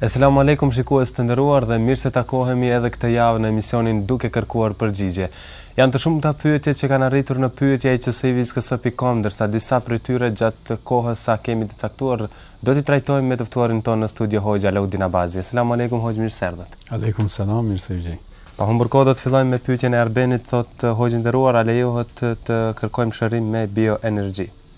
Eselamu Alejkum shikues të nderuar dhe mirë se takohemi edhe këtë javë në emisionin Duke kërkuar përgjigje. Janë të shumta pyetjet që kanë arritur në pyetje et csiviskësë.com, ndërsa disa prej tyre gjatë kohës sa kemi të caktuar do t'i trajtojmë me të ftuarin tonë në studio Hoxhë Alaudin Abazi. Eselamu Alejkum Hoxhë, mirë se erdhët. Alejkum selam, mirë se gjej. Pa humbur kohë do të fillojmë me pyetjen e Arbenit, thotë Hoxhë i nderuar, a lejohet të kërkojmë shërim me bioenergji?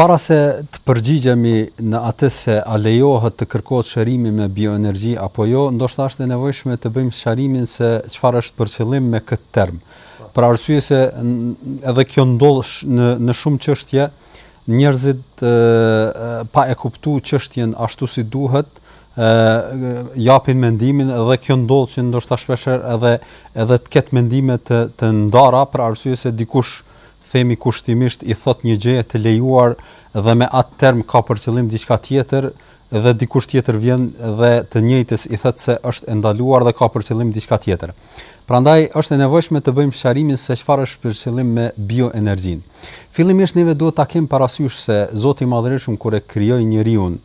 Para se të përgjigjemi në atë se a lejohet të kërkohet shërimi me bioenergji apo jo, ndoshta është e nevojshme të bëjmë sqarimin se çfarë është për qëllim me këtë term. Për arsye se edhe kjo ndodh në në shumë çështje, njerëzit e, pa e kuptuar çështjen ashtu si duhet, japin mendimin dhe kjo ndodh që ndoshta shpesh edhe edhe të ketë mendime të të ndara për arsye se dikush themi kushtimisht i thotë një gjëje të lejuar dhe me atë term ka për qëllim diçka tjetër dhe dikush tjetër vjen dhe të njëjtës i thotë se është e ndaluar dhe ka për qëllim diçka tjetër. Prandaj është e nevojshme të bëjmë sqarimin se çfarë është për qëllim me bioenergjinë. Fillimisht neve duhet ta kemi parasysh se Zoti i Madhërishëm kur e krijoi njeriun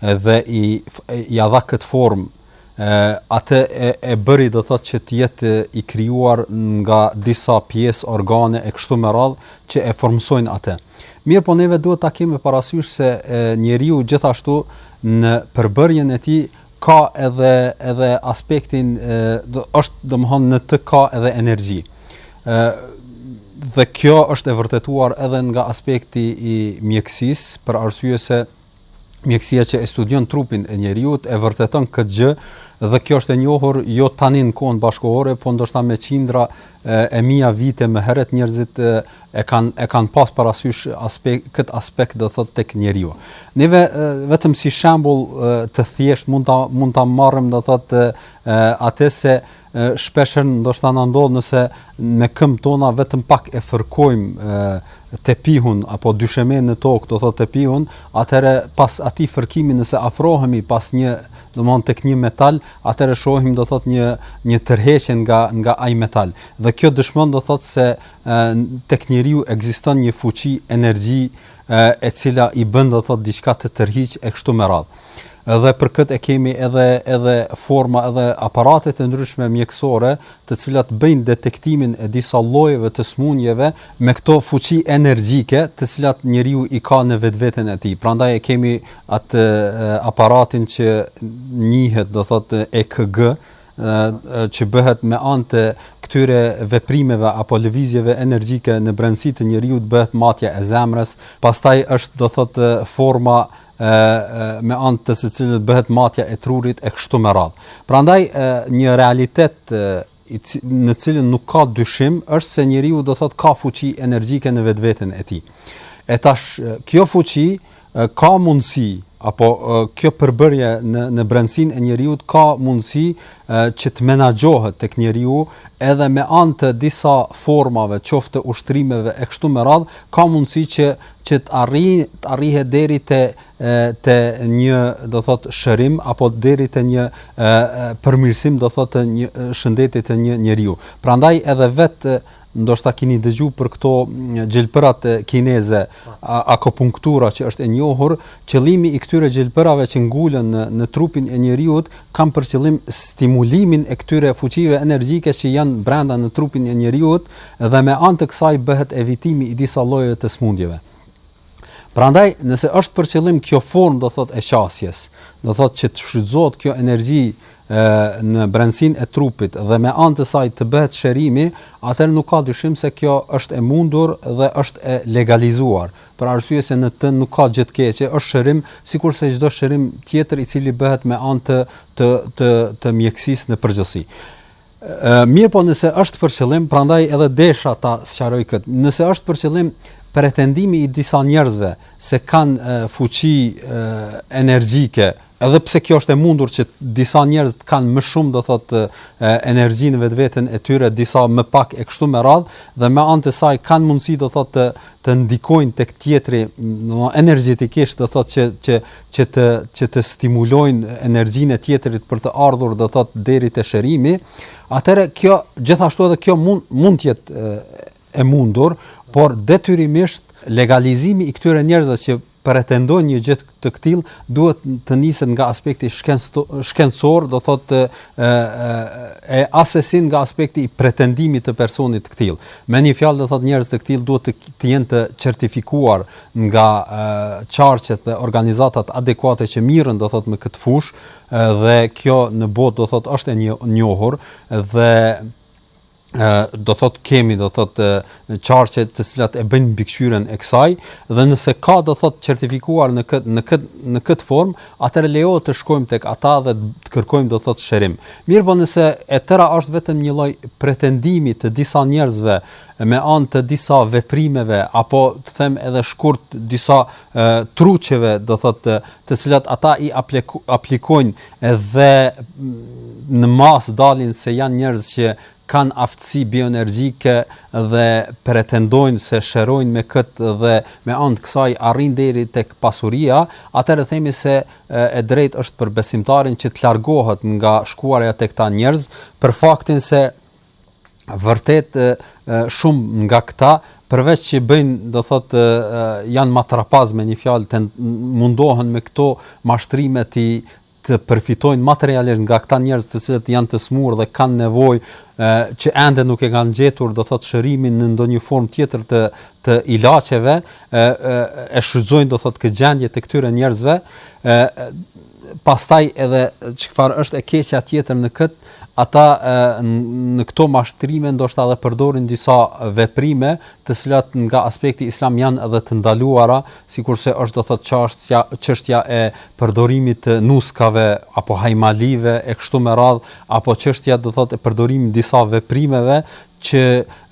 dhe i ia dha këtë formë atë e, e bëri do thotë që të jetë i krijuar nga disa pjesë organe e kështu me radhë që e formësojnë atë. Mirëpo neve duhet ta kemi parasysh se e, njeriu gjithashtu në përbërjen e tij ka edhe edhe aspektin e, do, është domethënë në të ka edhe energji. ë dhe kjo është e vërtetuar edhe nga aspekti i mjekësisë për arsye se mjekësia që e studion trupin e njeriut e vërteton këtë gjë dhe kjo është e njohur jo tani në kohën bashkëkohore, po ndoshta me qindra e, e mija vite më herët njerëzit e, e kanë e kanë pas parasysh aspekt këtë aspekt do thotë tek njeriu. Neve vetëm si shembull të thjeshtë mund ta mund ta marrim do thotë atë se Shpeshherë ndoshta na ndodh nëse me këmbë tona vetëm pak e fërkojmë tepihun apo dyshemenë në tokë, do thotë tepihun, atëherë pas atij fërkimi nëse afrohemi pas një, domethënë tek një metal, atëherë shohim do thotë një një tërheqje nga nga ai metal. Dhe kjo dëshmon do thotë se tek njeriu ekziston një fuqi energji e cila i bën do thotë diçka të tërhiqet e kështu me radhë. Dhe për këtë e kemi edhe edhe forma edhe aparate të ndryshme mjekësore, të cilat bëjnë detektimin e disa llojeve të sëmundjeve me këto fuqi energjike, të cilat njeriu i ka në vetveten e tij. Prandaj e kemi atë aparatin që njihet do thotë EKG, që bëhet me anë të këtyre veprimeve apo lëvizjeve energjike në brendësi të njeriut bëhet matja e zemrës, pastaj është do thotë forma e me anë të së cilës bëhet matja e trurit e kështu me radhë. Prandaj një realitet në cilin nuk ka dyshim është se njeriu do thotë ka fuqi energjike në vetveten e tij. E tash kjo fuqi Ka mundësi apo kjo përbërje në në brendësinë e njeriut ka mundësi që të menaxhohet tek njeriu edhe me anë të disa formave, qoftë ushtrimeve e kështu me radhë, ka mundësi që që të arrijë, të arrihet deri te te një do thot shërim apo deri te një përmirësim do thot të një shëndetit të një njeriu. Prandaj edhe vetë ndoshta keni dëgju për këto gjelpërat kineze, akupunktura që është e njohur, qëllimi i këtyre gjelpërave që ngulen në, në trupin e njeriut, kanë për qëllim stimulimin e këtyre fuqive energjike që janë brenda në trupin e njeriut dhe me anë të kësaj bëhet evitimi i disa llojeve të smundjeve. Prandaj, nëse është për qëllim kjo formë do thotë e qasjes, do thotë që të shfrytëzohet kjo energji ë në brendësinë e trupit dhe me anë të saj të bëhet shërimi, atëherë nuk ka dyshim se kjo është e mundur dhe është e legalizuar, për arsye se në të nuk ka gjë të keqe, është shërim sikurse çdo shërim tjetër i cili bëhet me anë të të të, të mjekësisë në përgjithësi. Mirëpo nëse është për qëllim, prandaj edhe desha ta sqaroj kët. Nëse është për qëllim pretendimi i disa njerëzve se kanë fuqi energjike, edhe pse kjo është e mundur që disa njerëz të kanë më shumë do thotë energji në vetveten e tyre disa më pak e kështu me radh dhe me anë të saj kanë mundësi do thotë të, të ndikojnë tek tjetri, do energjetikisht do thotë që që që të që të stimulojnë energjinë e tjetrit për të ardhur do thot deri te shërimi, atëherë kjo gjithashtu edhe kjo mund mund të jetë e mundur, por detyrimisht legalizimi i këtyre njerëzve që pretendojnë një gjë të këtill duhet të niset nga aspekti shkencor, do thotë e, e asesin nga aspekti i pretendimit të personit të këtill. Me një fjalë do thotë njerëz të këtill duhet të, të jenë të certifikuar nga qarqet dhe organizatat adekuate që mirren do thot me këtë fushë dhe kjo në botë do thot është e njohur dhe do thot kemi do thot qarqe të cilat e bëjnë mbikëqyrën e kësaj dhe nëse ka do thot certifikuar në kët në kët në kët formë atëherë lejohet të shkojmë tek ata dhe të kërkojmë do thot shërim mirëpo nëse e tëra është vetëm një lloj pretendimi të disa njerëzve me anë të disa veprimeve apo të them edhe shkurt disa e, truqeve, do thotë të, të cilat ata i apliku, aplikojnë dhe në masë dalin se janë njerëz që kanë aftësi bioenergjike dhe pretendojnë se shërojnë me këtë dhe me anë të kësaj arrijnë deri tek pasuria, atëherë themi se e drejtë është për besimtarin që të largohet nga shkuarja te këta njerëz për faktin se vërtet shumë nga këta përveç që bëjnë, do thotë, janë matrapazë me një fjalë të mundohen me këto mashtrime të të përfitojnë materialisht nga këta njerëz të cilët janë të smur dhe kanë nevojë që ende nuk e kanë gjetur do thotë shërimin në ndonjë formë tjetër të të ilaçeve e, e, e shfrytëzojnë do thotë këtë gjendje të këtyre njerëzve e, pastaj edhe çfarë është e keqja tjetër në këtë, ata e, në këto mashtrime ndoshta edhe përdorin disa veprime, të cilat nga aspekti islam janë edhe të ndaluara, sikurse është do thotë çështja çështja e përdorimit të nuskave apo hajmalive e kështu me radhë, apo çështja do thotë e përdorimit disa veprimeve që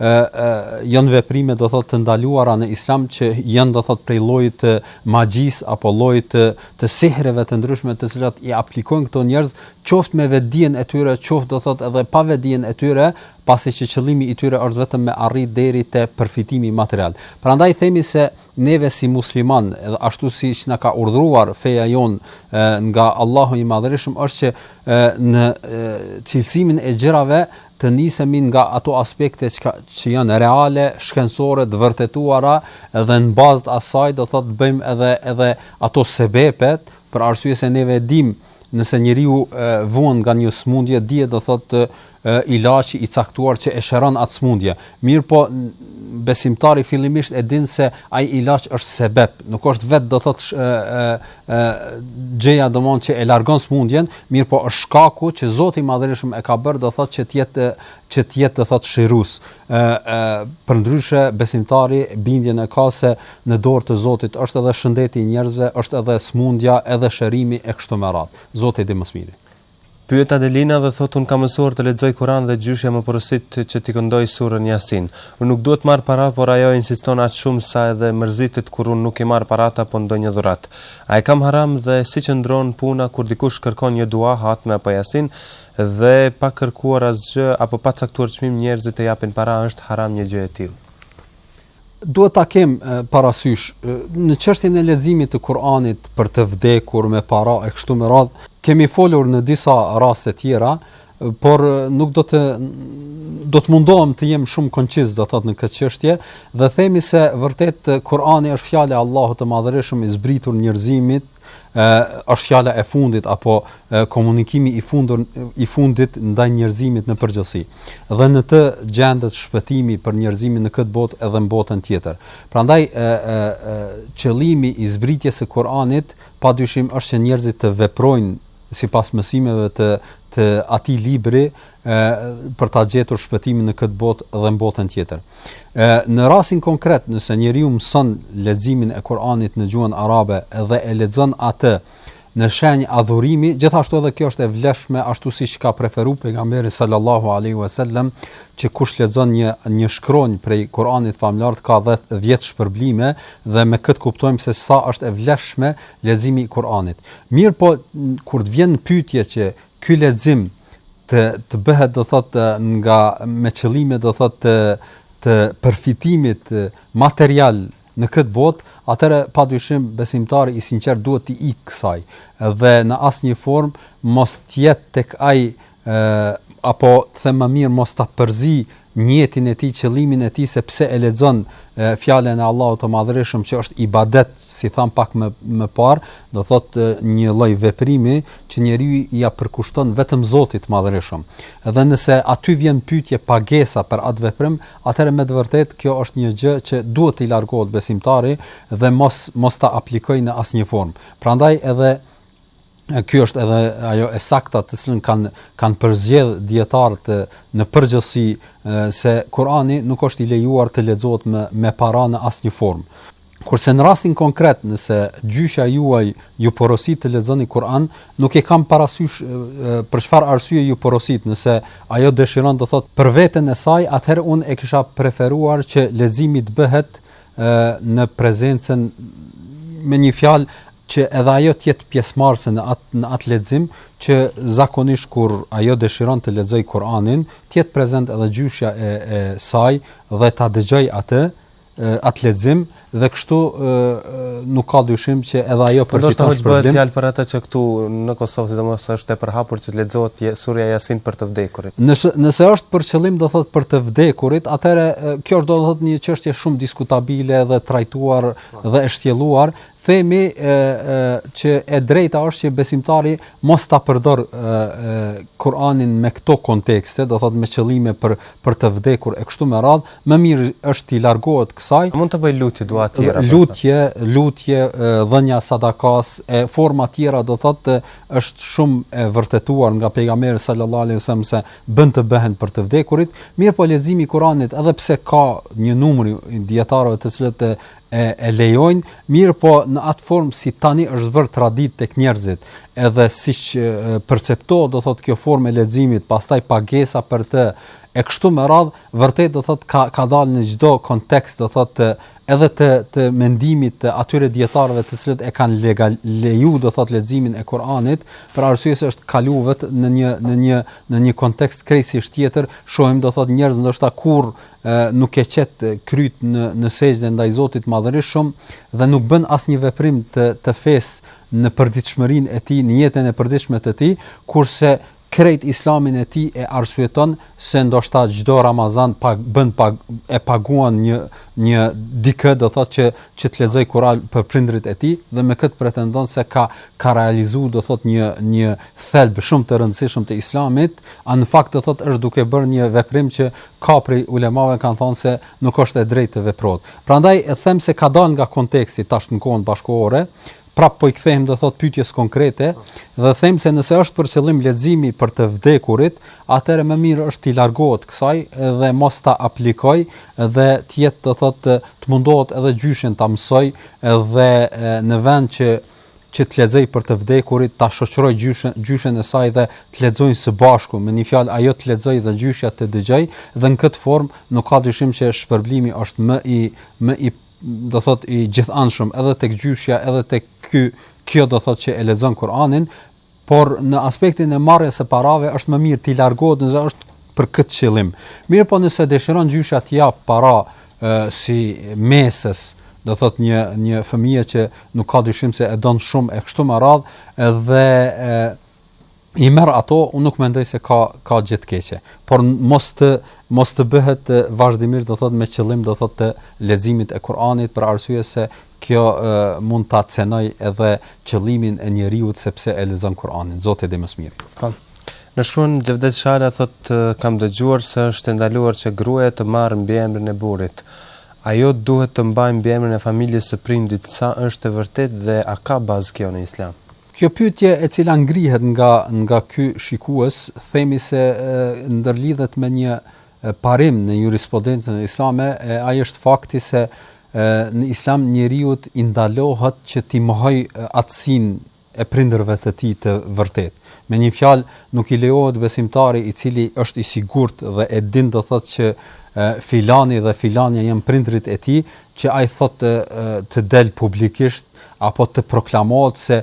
ë ë janë veprime do thotë të ndaluara në islam që janë do thotë prej llojit të magjisë apo llojit të të sihreve të ndryshme të cilat i aplikojnë këto njerëz qoftë me vetdijen e tyre qoftë do thotë edhe pa vetdijen e tyre pasi që qëllimi i tyre është vetëm me arrit deri te përfitimi material prandaj themi se Neve si muslimanë dhe ashtu siç na ka urdhëruar feja jonë nga Allahu i Madhërishëm është që në cilësimin e gjërave të nisemi nga ato aspekte që, që janë reale, shkencore, të vërtetuara dhe në bazë të asaj do thotë bëjmë edhe edhe ato sebepet për arsye se neve dimë Nëse njeriu vuan nga një sëmundje, dihet do thotë ilaçi i caktuar që e shëron atë sëmundje. Mirpo besimtari fillimisht e din se ai ilaç është sebep, nuk është vetë do thotë gjëja domon që e largon sëmundjen, mirpo është shkaku që Zoti i Madhërishëm e ka bërë do thotë që të jetë që të jetë do thotë shërues. Përndryshe, besimtari bindjen e ka se në dorë të Zotit është edhe shëndeti i njerëzve, është edhe sëmundja, edhe shërimi e kështu me radhë. Zoti e di më së miri. Pyet Adelina dhe thotë, Unë kam mësuar të lexoj Kur'an dhe gjyshja më porosit që t'i këndoj suren Jasin. Unë nuk dua të marr para, por ajo insiston aq shumë sa edhe mërzitet kur unë nuk i marr paratë apo ndonjë dhuratë. A e kam haram dhe si qëndron puna kur dikush kërkon një dua, hatme apo Jasin, Dhe pa kërkuar asgjë apo pa caktuar çmim njerëzit të japin para, a është haram një gjë e tillë? Duhet ta kem parasysh në çështjen e leximit të Kuranit për të vdekurit me para e kështu me radhë, kemi folur në disa raste tjera, por nuk do të do të mundohem të jem shumë konciz do thot në këtë çështje dhe themi se vërtet Kurani është fjala e Allahut të Madhërishëm i zbritur njerëzimit ë është fjala e fundit apo komunikimi i fund i fundit ndaj njerëzimit në përgjithësi. Dhe në të gjendet shpëtimi për njerëzimin në këtë botë edhe në botën tjetër. Prandaj ë ë ë qëllimi i zbritjes së Kur'anit padyshim është që njerëzit të veprojnë sipas mësimeve të të atij libri e për ta gjetur shpëtimin në këtë botë dhe në botën tjetër. E në rastin konkret, nëse njeriu mëson leximin e Kuranit në gjuhën arabe dhe e lexon atë në shenjë adhurimi, gjithashtu edhe kjo është e vlefshme ashtu siç ka preferuar pejgamberi sallallahu alaihi wasallam, që kush lexon një një shkronjë prej Kuranit famëlartë ka 10 shpërblime dhe me këtë kuptojmë se sa është e vlefshme leximi i Kuranit. Mirëpo kur vjen në pyetje që Ky lexim të të bëhet do thotë nga me qëllime do thotë të të përfitimit material në këtë botë, atëherë padyshim besimtari i sinqertë duhet t'i ikë kësaj dhe në asnjë formë mos të jetë tek ai ë apo të them më mirë mos ta përzi nijetin e tij, qëllimin e tij se pse e lexon fjalën e Allahut të Madhërishëm që është ibadet, si thamë pak më më parë, do thotë një lloj veprimi që njeriu ia përkushton vetëm Zotit të Madhërishëm. Dhe nëse aty vjen në pyetje pagesa për atë veprim, atëherë me të vërtetë kjo është një gjë që duhet t'i largohet besimtari dhe mos mos ta aplikojë në asnjë formë. Prandaj edhe kjo është edhe ajo e sakta të cilën kanë kanë përzgjedh dijetarët në përgjithësi se Kurani nuk është i lejuar të lexohet me me para në asnjë formë. Kurse në rastin konkret, nëse gjyshja juaj ju porosit të lexoni Kur'an, nuk e kam parasysh për çfarë arsye ju porosit, nëse ajo dëshiron do thotë për veten e saj, atëherë unë e kisha preferuar që leximi të bëhet në prezencën me një fjalë që edhe ajo të jetë pjesëmarrëse në atë në atë lexim që zakonisht kur ajo dëshiron të lexojë Kur'anin, të jetë prezent edhe gjyshja e, e saj dhe ta dëgjojë atë atë lexim dhe kështu e, nuk ka dyshim që edhe ajo për të thënë për bëhet fjalë për atë që këtu në Kosovë sidomos është e përhapur që lexohet surja Yasin për të vdekurit. Nëse nëse është për qëllim do thotë për të vdekurit, atëherë kjo është do thotë një çështje shumë diskutabile dhe trajtuar dhe e shtjelluar, themi që e drejta është që besimtari mos ta përdor Kur'anin me këto kontekste, do thot me qëllime për për të vdekur e kështu me radh, më mirë është t'i largohet kësaj. A mund të bëj lutje dua të tjera? Lutje, lutje, dhënia e sadakas e forma të tjera do thot është shumë e vërtetuar nga pejgamberi sallallahu alaihi wasallam se bën të bëhen për të vdekurit, mirëpo leximi i Kur'anit edhe pse ka një numër dietarëve të cilët e e lejojnë, mirëpo në atë formë si tani është bërë traditë tek njerëzit, edhe siç perceptohet do thotë kjo formë e leximit, pastaj pagesa për të e kështu me radh, vërtet do thotë ka ka dalë nga çdo kontekst do thotë edhe të të mendimit të atyre dietarëve të cilët e kanë legal leju do thotë leximin e Kuranit, për arsye se është kaluar vërtet në një në një në një kontekst krejtësisht tjetër, shohim do thotë njerëz ndoshta kurr nuk e qet kryt në në sejdë ndaj Zotit të Madhërishëm dhe nuk bën asnjë veprim të të fesë në përditshmërinë e tij, në jetën e përditshme të tij, kurse krejt islamin e tij e arsyeton se ndoshta çdo Ramazan pa bën pa e paguan një një dikë do thotë që që të lexoj Kur'an për prindërit e tij dhe me këtë pretendon se ka ka realizuar do thotë një një thelb shumë të rëndësishëm të islamit, a në fakt do thotë është duke bërë një veprim që Ka prej ulemave kanë thënë se nuk është e drejtë të veprohet. Prandaj e them se ka dalë nga konteksti tash në kohën bashkëkohore, prapë po i kthehemi do thotë pyetjes konkrete dhe them se nëse është për qëllim leximi për të vdekurit, atëherë më mirë është t'i largohet kësaj dhe mos ta aplikoj dhe të jetë do thotë të mundohet edhe gjyshen ta mësoj dhe në vend që që të lexojë për të vdekurit, ta shoqërojë gjyshen, gjyshen e saj dhe të lexojnë së bashku, me një fjalë ajo të lexojë dhe gjyshja të dëgjojë dhe në këtë formë nuk ka dyshim që shpërblimi është më i më i do thot i gjithanshëm edhe tek gjyshja edhe tek ky kjo do thot që e lexon Kur'anin por në aspektin e marrjes së parave është më mirë t'i largohet nëse është për këtë qëllim. Mirëpo nëse dëshiron gjyshja t'i jap para e, si mbesës, do thot një një fëmijë që nuk ka dyshim se e don shumë e kështu me radh, edhe e, i merr ato, unë nuk mendoj se ka ka gjë të keqe. Por mos të mos të bëhet vazhdimisht, do thot me qëllim, do thot të leximit e Kuranit për arsye se Kjo mund ta cenoj edhe qëllimin e njeriut se pse e lexon Kur'anin. Zoti e di më së miri. Po. Na shkruan Xhevdet Shala thotë kam dëgjuar se është e ndaluar që gruaja të marrë mbiemrin e burrit. Ajo duhet të mbajë mbiemrin e familjes së prindit sa është e vërtetë dhe a ka bazë kjo në Islam? Kjo pyetje e cila ngrihet nga nga ky shikues themi se ndërlidhet me një parim në jurisprudencën islame e ai është fakti se në islam njeriut i ndalohet që ta mohoj atësinë e prindërve të tij të vërtetë. Me një fjalë, nuk i lejohet besimtari i cili është i sigurt dhe e din do thotë që filani dhe filania janë prindrit e tij, që ai thotë të, të del publikisht apo të proklamohet se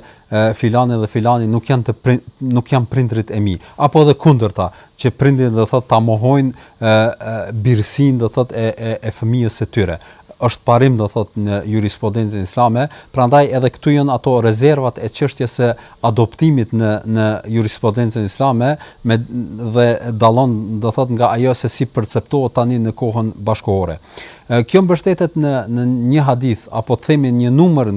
filani dhe filani nuk janë të prind, nuk janë prindrit e mi, apo edhe kundërta, që prindrit do thotë ta mohojnë birësinë do thotë e e, e fëmijës së tyre është parim do thot në jurisprudencën islame, prandaj edhe këtu janë ato rezervat e çështjes së adoptimit në në jurisprudencën islame me dhe dallon do thot nga ajo se si perceptohet tani në kohën bashkëkohore. Kjo mbështetet në në një hadith apo të themi një numër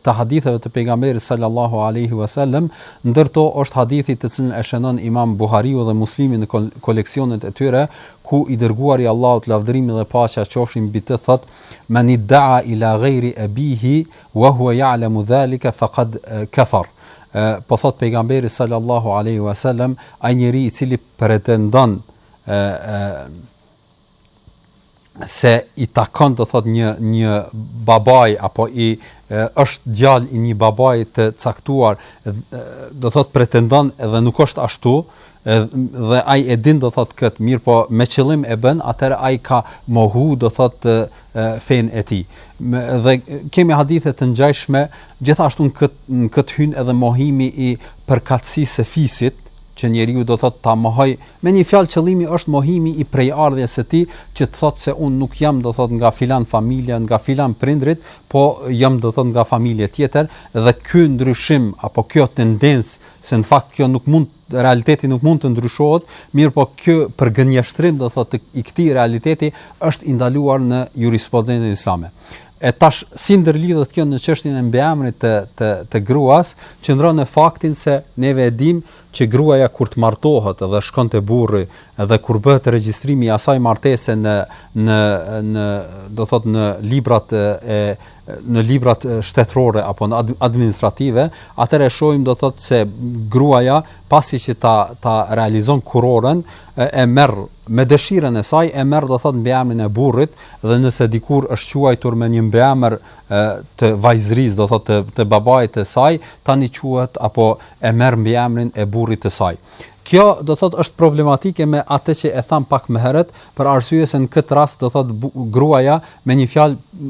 të haditheve të pejgamberit sallallahu alaihi wasallam, ndër to është hadithi të cilin e shënon Imam Buhariu dhe Muslimi në koleksionet e tyre, ku i dërguari i Allahut lavdërimi dhe paqja qofshin mbi të, thotë: "Men idda'a ila ghairi abihi wa huwa ya'lamu dhalika faqad kafar." Po thot pejgamberi sallallahu alaihi wasallam, ai njeri i cili pretendon se i takon do thot një një babai apo i e, është djalë i një babai të caktuar e, do thot pretendon edhe nuk është ashtu e, dhe ai e din do thot kët mirëpo me qëllim e bën atëherë ai ka mohu do thot e, fen e tij dhe kemi hadithe të ngjashme gjithashtu në kët në kët hyn edhe mohimi i përkatësisë së fisit që njeriu do thot ta mohoj Me një fjalë qëllimi është mohimi i prejardhjes së tij që të thotë se unë nuk jam do thotë nga filan familja, nga filan prindrit, po jam do thotë nga familje tjetër dhe ky ndryshim apo kjo tendencë se në fakt kjo nuk mund realiteti nuk mund të ndryshohet, mirëpo kjo përgënjeshtrim do thotë i këtij realiteti është i ndaluar në jurisprudencën islame. E tash si ndërlidhet kjo në çështjen e mbiemrit të të të gruas, qëndron në faktin se neve e dimë që gruaja kur të martohet dhe shkon te burri dhe kur bëhet regjistrimi i asaj martese në në në do thot në librat e në librat shtetërore apo në administrative, atëherë shohim do thot se gruaja pasi që ta ta realizon kurorën e merr me dëshirën e saj e merr do thot mbiemrin e burrit dhe nëse dikur është quajtur me një mbiemër të vajzërisë, do thotë të, të babait të saj, tani quhet apo e merr mbiemrin e burrit të saj. Kjo do thotë është problematike me atë që e tham pak më herët, për arsye se në këtë rast do thotë gruaja me një fjalë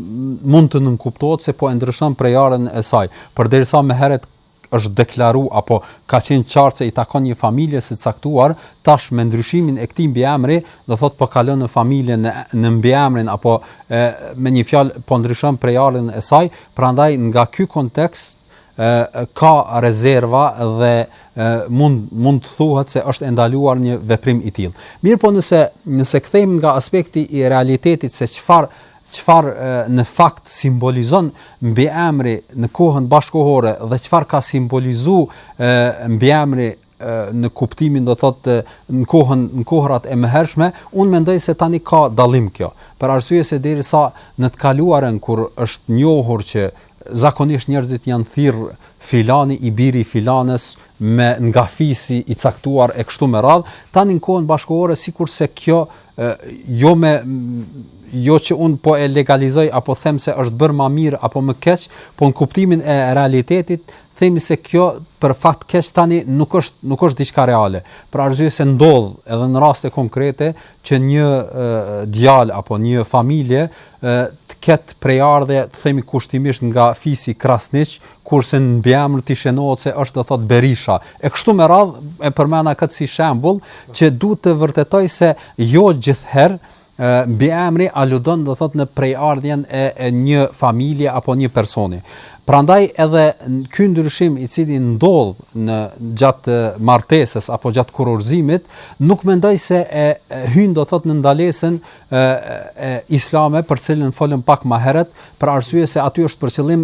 mund të nënkuptohet se po e ndryshon prejardhjen e saj, përderisa më herët është deklaru apo ka qenë e qartë se i takon një familje të caktuar, tash me ndryshimin e këtij mbiemri, do thotë po kalon në familjen e në mbiemrin apo e, me një fjalë po ndryshon prejardhjen e saj, prandaj nga ky kontekst e, ka rezerva dhe e, mund mund të thuhet se është e ndaluar një veprim i tillë. Mirëpo nëse nëse kthehemi nga aspekti i realitetit se çfarë çfarë në fakt simbolizon mbiemri në kohën bashkëkohore dhe çfarë ka simbolizu mbiemri në kuptimin do thotë në kohën në kohërat e mëhershme, unë mendoj se tani ka dallim kjo. Për arsye se derisa në të kaluarën kur është njohur që Zakonisht njerëzit janë thirrur filani i biri i filanës me nga fisi i caktuar e kështu me radhë, tani në kohën bashkëkohore sikurse kjo e, jo me jo që unë po e legalizoj apo them se është bërë më mirë apo më keq, po në kuptimin e realitetit themi se kjo për fat keq tani nuk është nuk është diçka reale. Për arsye se ndodh edhe në raste konkrete që një djalë apo një familje të ketë prejardhje, të themi kushtimisht nga fisi Krasniq, kurse në mbiemër t'i shënohet se është do thotë Berisha. E kështu me radhë e përmenda këtë si shembull që duhet të vërtetojë se jo gjithherë mbiemri aludon do thotë në prejardhjen e, e një familje apo një personi. Prandaj edhe ky ndryshim i cili ndodh në gjatë martesës apo gjatë kurorëzimit, nuk mendoj se e hyn do thotë në ndalesën e, e islame për të cilën folëm pak më herët, për arsye se aty është për qëllim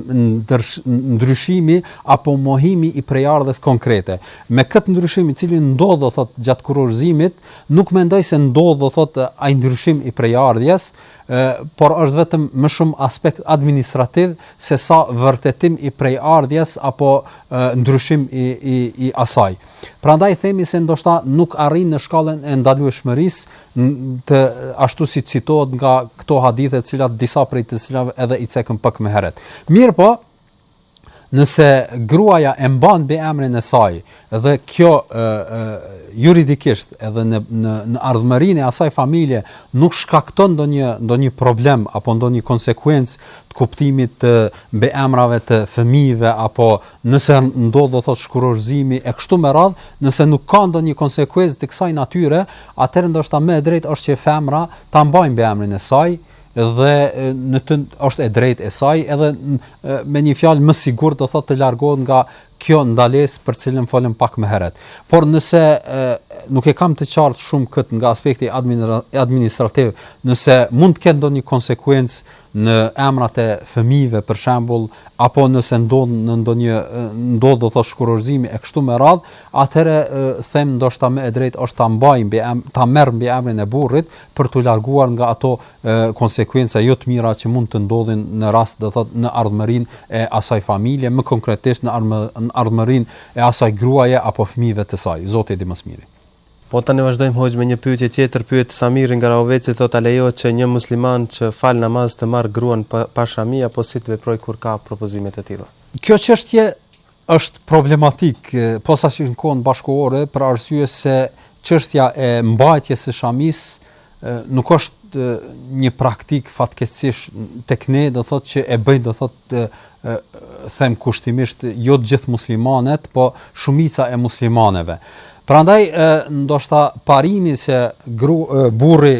ndryshimi apo mohimi i prejardhjes konkrete. Me këtë ndryshim i cili ndodh do thotë gjatë kurorëzimit, nuk mendoj se ndodh do thotë ai ndryshim i prejardhjes, Ë, por është vetëm më shumë aspekt administrativ se sa vërtetim i prejardhjes apo ndryshim i i i asaj. Prandaj themi se ndoshta nuk arrin në shkallën e ndalueshmërisë të ashtu si citohet nga këto hadithe të cilat disa prej të cilave edhe i cekëm pak më herët. Mirëpo, nëse gruaja e mban mbiemrin e saj dhe kjo ë ë juridikisht edhe në në në ardhmërinë e asaj familje nuk shkakton ndonjë ndonjë problem apo ndonjë konsekuencë të kuptimit të mbiemrave të fëmijëve apo nëse ndodh do thotë shkurorëzimi e kështu me radhë, nëse nuk ka ndonjë konsekuencë të kësaj natyre, atëherë ndoshta më e drejtë është që femra ta mbajë mbiemrin e saj, dhe në të është e drejtë e saj edhe me një fjalë më sigurt do thotë të largohet nga kjo ndalesë për cilën folëm pak më herët. Por nëse e, nuk e kam të qartë shumë kët nga aspekti administrativ, nëse mund të ketë ndonjë konsekuencë në emrat e fëmijëve për shembull, apo nëse ndodh në ndonjë ndodh do thosh shkurorëzimi e kështu me radh, atëherë them ndoshta më e drejtë është ta mbaj ta merr mbiemrin e burrit, për t'u larguar nga ato konsekuenca jo të mira që mund të ndodhin në rast do thot në ardhmërinë e asaj familje më konkretisht në ardhmërinë e asaj gruaje apo fëmijëve të saj zoti e di më së miri Po tani vazhdojmë hoxhë me një pyetje tjetër, pyet Samiri nga Rahoveci thotë a lejohet që një musliman që fal namaz të marrë gruan pa shami apo si të veprojë kur ka propozime të tilla. Kjo çështje është problematik posaçërisht në kohën bashkohore për arsye se çështja e mbajtjes së shamisë nuk është një praktik fatkeqësisht tek ne do thotë që e bëjnë do thotë them kushtimisht jo të gjithë muslimanet, po shumica e muslimaneve. Prandaj ndoshta parimi se burri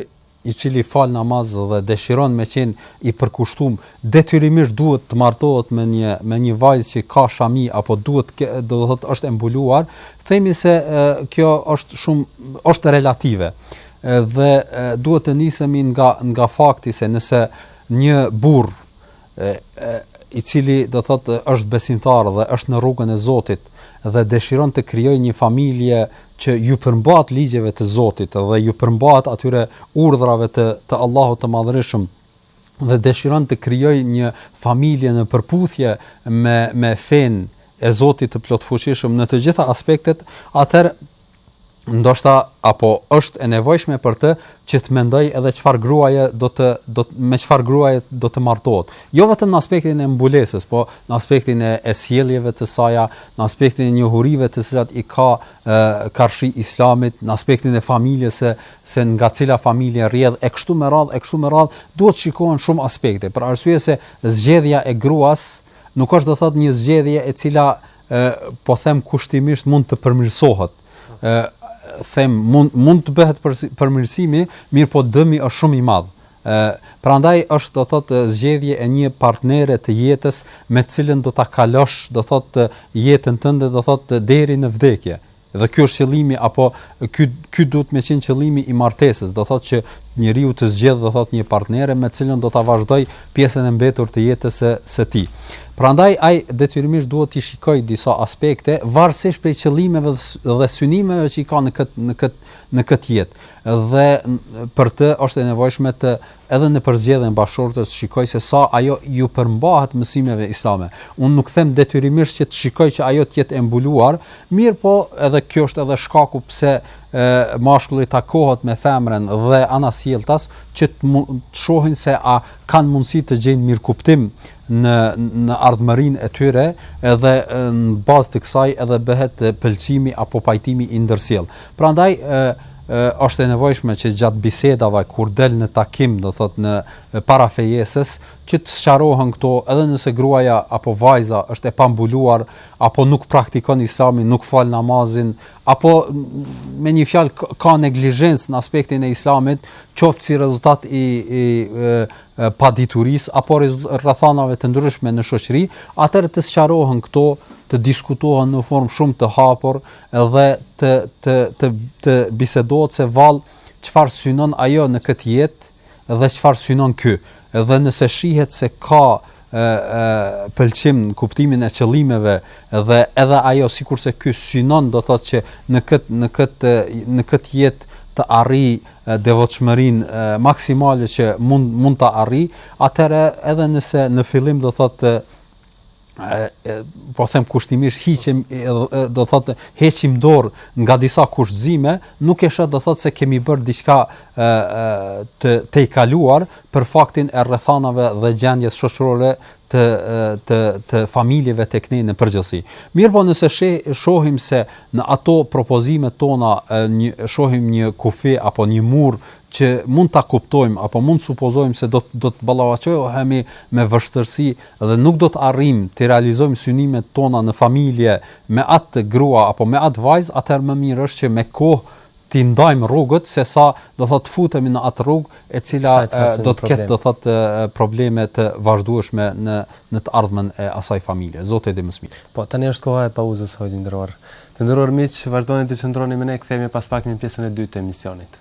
i cili fal namaz dhe deshiron me qenë i përkushtum detyrimisht duhet të martohet me një me një vajzë që ka shami apo duhet, do të thotë është e mbuluar themi se e, kjo është shumë është relative e, dhe e, duhet të nisemi nga nga fakti se nëse një burr i cili do thot është besimtar dhe është në rrugën e Zotit dhe dëshiron të krijojë një familje që ju përmbahet ligjeve të Zotit dhe ju përmbahet atyre urdhrave të të Allahut të Madhërishëm dhe dëshiron të krijojë një familje në përputhje me me fenë e Zotit të plotfuqishëm në të gjitha aspektet, atëherë ndoshta apo është e nevojshme për të që të mendoj edhe çfarë gruaje do të do të me çfarë gruaje do të martohet. Jo vetëm në aspektin e mbulesës, po në aspektin e, e sjelljeve të saja, në aspektin e njohurive të cilat i ka e, karshi islamit, në aspektin e familjes se, se nga cila familje rrjedh e kështu me radhë, e kështu me radhë, duhet shikohen shumë aspekte. Për arsye se zgjedhja e gruas nuk është do thot një zgjedhje e cila ë po them kushtimisht mund të përmirësohet ë them mund mund të bëhet përmirësimi, mirëpo dëmi është shumë i madh. ë prandaj është do thotë zgjedhje e një partnere të jetës me të cilën do ta kalosh do thotë jetën tënde do thotë deri në vdekje. Dhe ky është qëllimi apo ky ky duhet me qenë qëllimi i martesës, do thotë që njeriu të zgjedh do thotë një partnere me të cilën do ta vazhdoj pjesën e mbetur të jetës së së tij. Prandaj ai detyrimisht duhet t'i shikojë disa aspekte varësisht prej qëllimeve dhe synimeve që i ka në këtë në këtë në këtë jetë. Dhe për të është e nevojshme të edhe në përzgjedhjen e bashkëshortes shikoj se sa ajo iu përmbahet mësimeve islame. Unë nuk them detyrimisht që të shikoj që ajo të jetë e mbuluar, mirëpo edhe kjo është edhe shkaku pse e, mashkulli takohet me femrën dhe anasjelltas që të, të shohin se a kanë mundësi të gjejnë mirëkuptim në në ardhmërinë e tyre edhe në bazë të kësaj edhe bëhet pëlqimi apo pajtimi i ndërsjellë. Prandaj Është e nevojshme që gjatë bisedave kur del në takim, do thotë në parafejesës, që të sqarohen këto, edhe nëse gruaja apo vajza është e pambuluar apo nuk praktikon Islamin, nuk fal namazin, apo me një fjalë ka neglizhencë në aspektin e Islamit, qoftë si rezultat i i paditurisë apo rrethanave të ndryshme në shoqëri, atëherë të sqarohen këto, të diskutohen në formë shumë të hapur, dhe të të të të bisedohet se vallë çfarë synon ajo në këtë jetë dhe çfarë synon ky. Dhe nëse shihet se ka ë ë pëlqim në kuptimin e qëllimeve dhe edhe ajo sikurse ky synon do thotë që në kët në kët në kët jetë të arrijë devotshmërinë maksimale që mund mund ta arrijë, atëherë edhe nëse në fillim do thotë po them kushtimisht hiqim do thotë heqim dorë nga disa kushtëzime, nuk e shoh do thotë se kemi bërë diçka ë të tejkaluar për faktin e rrethanave dhe gjendjes shoqërore të të të familjeve tek ne në përgjithësi. Mirpo nëse she, shohim se në ato propozimet tona një shohim një kufi apo një mur që mund ta kuptojmë apo mund të supozojmë se do do të ballafaqohemi me vështirësi dhe nuk do të arrijmë t'i realizojmë synimet tona në familje me atë grua apo me atë vajzë, atëherë më mirë është që me kohë t'i ndajmë rrugët sesa, do thotë, të futemi në atë rrugë e cila do të ketë, do thotë, probleme të vazhdueshme në në të ardhmen e asaj familje. Zoti e di më së miri. Po, tani është koha e pauzës, hoxhë i nderuar. Të nderuar miq, vazhdoni të qëndroni me ne, kthehemi pas pak me pjesën e dytë të emisionit.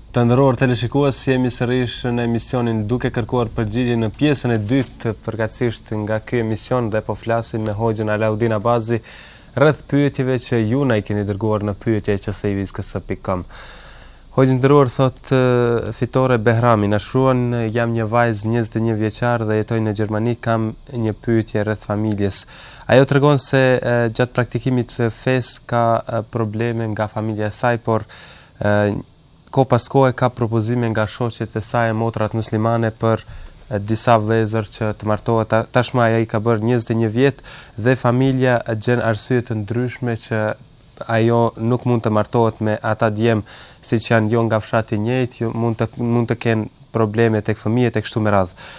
Të nderuar teleshikues, jemi sërish në emisionin duke kërkuar përgjigje në pjesën e dytë, përkatësisht nga ky emision dhe po flasim me Hoxhën Alaudin Abazi rreth pyetjeve që ju na i keni dërguar në pyetje@cvizkes.com. Hoxhë i nderuar thotë Fitore Behrami na shkruan jam një vajzë 21 vjeçare dhe jetoj në Gjermani kam një pyetje rreth familjes. Ajo tregon se gjatë praktikimit të fesë ka probleme nga familja e saj, por Kohë pas kohe ka propozime nga shoqet e saj e motrat muslimane për disa vëllezër që të martohet. Tashmë ajo i ka bërë 21 vjet dhe familja gjen arsye të ndryshme që ajo nuk mund të martohet me ata djem, siç janë jo, nga fshati i njëjtë, jo, mund të mund të kenë probleme tek fëmijët e kështu me radhë.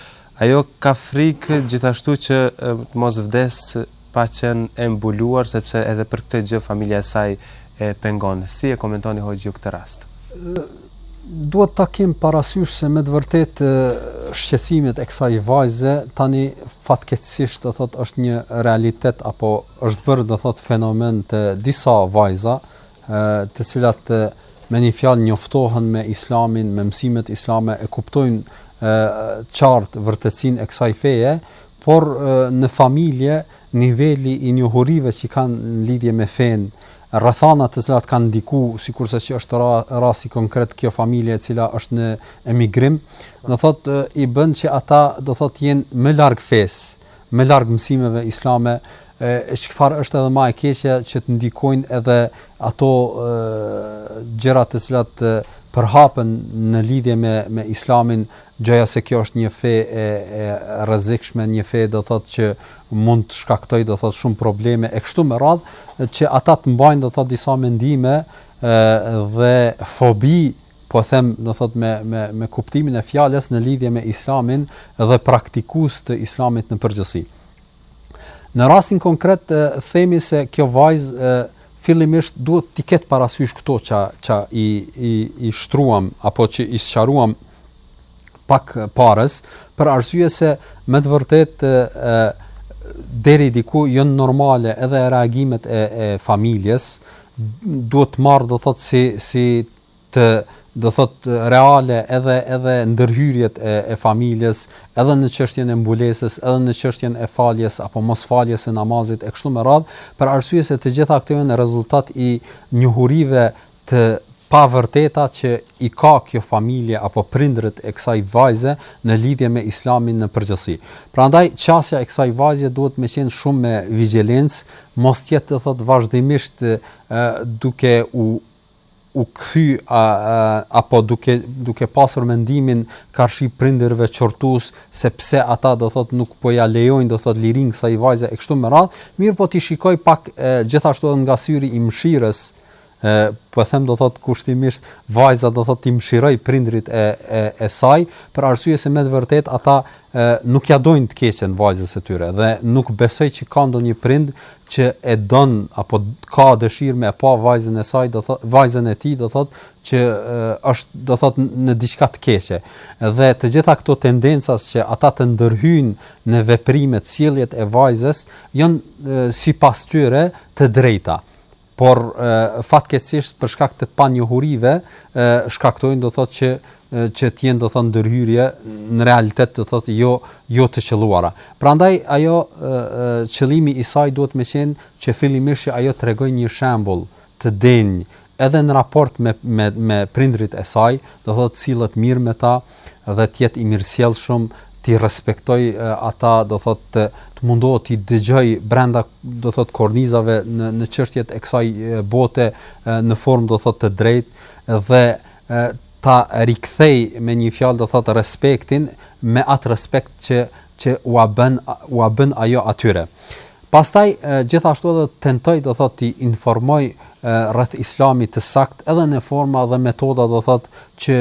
Ajo ka frikë gjithashtu që të mos vdesë pa qenë e mbuluar sepse edhe për këtë gjë familja e saj e pengon. Si e komentoni hoxhë ju këtë rast? duhet ta kemi parasysh se me të vërtetë shqetësimet e kësaj vajze tani fatkeqësisht do thotë është një realitet apo është bërë do thotë fenomen te disa vajza të cilat me një fjalë njoftohen me Islamin, me mësimet islame, e kuptojnë qartë vërtetësinë e kësaj feje, por në familje niveli i njohurive që kanë në lidhje me fenë, rrethana të cilat kanë ndiku, sikurse që është ra, rasti konkret kjo familje e cila është në emigrim, do thotë i bën që ata do thotë të jenë më larg fesë më larg mësimeve islame e çfarë është edhe më e keqja që të ndikojnë edhe ato gjëra të cilat përhapen në lidhje me me islamin gjoja se kjo është një fe e e rrezikshme një fe do thotë që mund të shkaktojë do thotë shumë probleme e kështu me radhë që ata të mbajnë do thotë disa mendime e, dhe fobi Po them, do thotë me me me kuptimin e fjalës në lidhje me Islamin dhe praktikues të Islamit në përgjithësi. Në rastin konkret themi se kjo vajzë fillimisht duhet t'i ketë parasysh këto që që i i i shtruam apo që i sqaruam pak parës për arsye se me të vërtetë ë deri diku janë normale edhe reagimet e, e familjes duhet të marrë do thotë si si të do thot reale edhe edhe ndërhyrjet e, e familjes, edhe në çështjen e mbulesës, edhe në çështjen e faljes apo mos faljes së namazit e kështu me radh, për arsye se të gjitha këto janë rezultat i njohurive të pavërteta që i ka kjo familje apo prindërit e kësaj vajze në lidhje me islamin në përgjithësi. Prandaj, qasja e kësaj vajze duhet me qenë shumë me vigjilencë, mos të jetë do thotë vazhdimisht duke u u kthy a, a, apo duke duke pasur mendimin karshi prindërve qortues se pse ata do thot nuk po ia lejojnë do thot lirinë kësaj vajze e kështu me radh, mirëpo t'i shikojë pak e, gjithashtu edhe nga syri i mëshirës e po them do thot kushtimisht vajza do thot t'i mëshirojë prindërit e e e saj për arsye se me të vërtet ata e, nuk ia dojnë të keqen vajzës së tyre dhe nuk besoj që ka ndonjë prind që e don apo ka dëshirë me pa vajzën e saj, do thotë vajzën e tij, do thotë që e, është do thotë në diçka të keqe. Dhe të gjitha këto tendenca që ata të ndërhyjnë në veprimet, sjelljet e vajzës janë sipas tyre të drejta. por fatkeqësisht për shkak të panjohurive shkaktojnë do thotë që që të jenë do thonë ndërhyrje në realitet do thotë jo jo të qëlluara. Prandaj ajo qëllimi i saj duhet me qenë që fillimisht që ajo të tregojë një shembull të denjë edhe në raport me me me prindërit e saj, do thotë sillet mirë me ta, dhe të jetë i mirësjellshëm, t'i respektojë ata, do thotë të, të mundohet t'i dëgjojë brenda do thotë kornizave në në çështjet e kësaj bote në formë do thotë të drejtë dhe ta rikthejë me një fjalë do thotë respektin me atë respekt që që ua bën ua bën ajo atyre. Pastaj gjithashtu edhe të tentojë do thotë t'i informojë rreth islamit të saktë edhe në forma dhe metoda do thotë që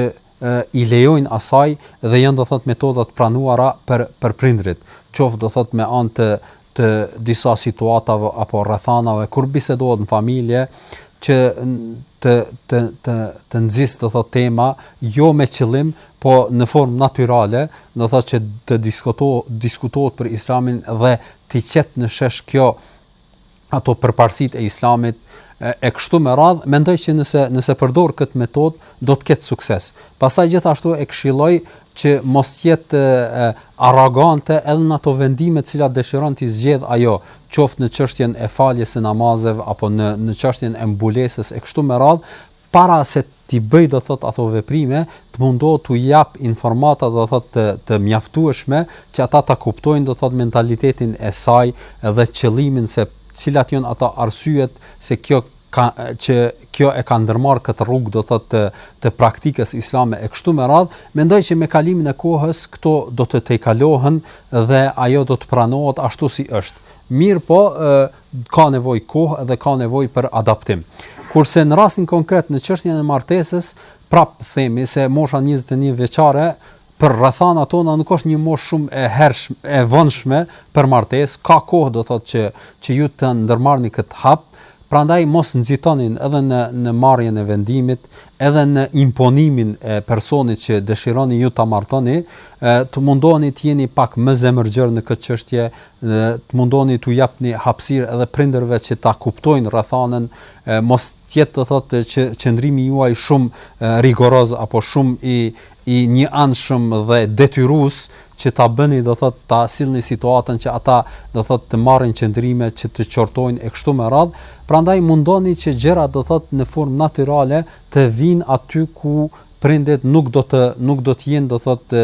i lejojnë asaj dhe janë do thot metoda të pranuara për për prindërit, qoftë do thot me anë të të disa situatave apo rrethanave kur bisedohet në familje që të të të të nxisë do thot tema jo me qëllim po në formë natyrale, do thot që të diskutohet diskutohet për Islamin dhe t'i qet në shesh kjo ato përparësitë e Islamit e kështu me radhë, mendoj që nëse nëse përdor këtë metodë do të ketë sukses. Pastaj gjithashtu e këshilloj që mos të jetë arrogante edhe në ato vendime të cilat dëshiron t'i zgjedhë ajo, qoftë në çështjen e faljes së namazeve apo në në çështjen e mbulesës e kështu me radhë, para se t'i bëjë do thot ato veprime të mundohet t'u japë informata do thot të të mjaftueshme që ata ta kuptojnë do thot mentalitetin e saj dhe qëllimin se cilat janë ata arsyet se kjo ka që kjo e ka ndërmarrë këtë rrugë do thot të të praktikës islame e kështu me radhë, mendoj që me kalimin e kohës këto do të tejkalohen dhe ajo do të pranohet ashtu si është. Mirëpo, ë ka nevojë kohë dhe ka nevojë për adaptim. Kurse në rastin konkret në çështjen e martesës, prap themi se mosha 21 vjeçare për rrethanat tona nuk është një moshë shumë e hershme, e vonshme për martesë, ka kohë do thotë që që ju të ndërmarrni këtë hap, prandaj mos nxitoni edhe në në marrjen e vendimit, edhe në imponimin e personit që dëshironi ju ta martoni, të mundoheni të jeni pak më zemërgjerë në këtë çështje dhe të mundoni t'u japni hapësirë edhe prindërve që ta kuptojnë rrethanën, mos të jetë do thotë që qëndrimi juaj shumë rigoroz apo shumë i i njëanshëm dhe detyrues që ta bëni do thotë ta sillni situatën që ata do thotë të marrin qëndrime që të qortojnë e kështu me radh, prandaj mundoni që gjërat do thotë në formë natyrale të vijnë aty ku prindërit nuk do të nuk do të jenë do thotë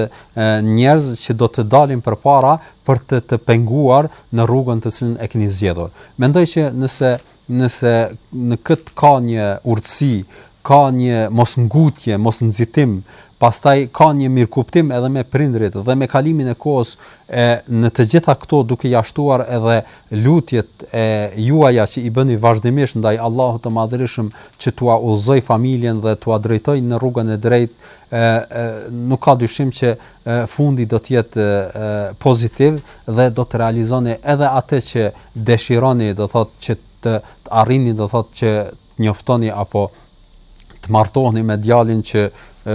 njerëz që do të dalin përpara për të të penguar në rrugën të cilën e keni zgjedhur. Mendoj që nëse nëse në këtë ka një urtësi, ka një mos ngutje, mos nxitim, pastaj ka një mirëkuptim edhe me prindërit dhe me kalimin e kohës e në të gjitha këto duke ia shtuar edhe Lutjet e juaja që i bëni vazhdimisht ndaj Allahut të Madhërishëm që t'ua udhëzojë familjen dhe t'ua drejtojë në rrugën e drejtë, nuk ka dyshim që fundi do të jetë pozitiv dhe do të realizoni edhe atë që dëshironi, do thotë që të arrini, do thotë që njoftoni apo të martoheni me djalin që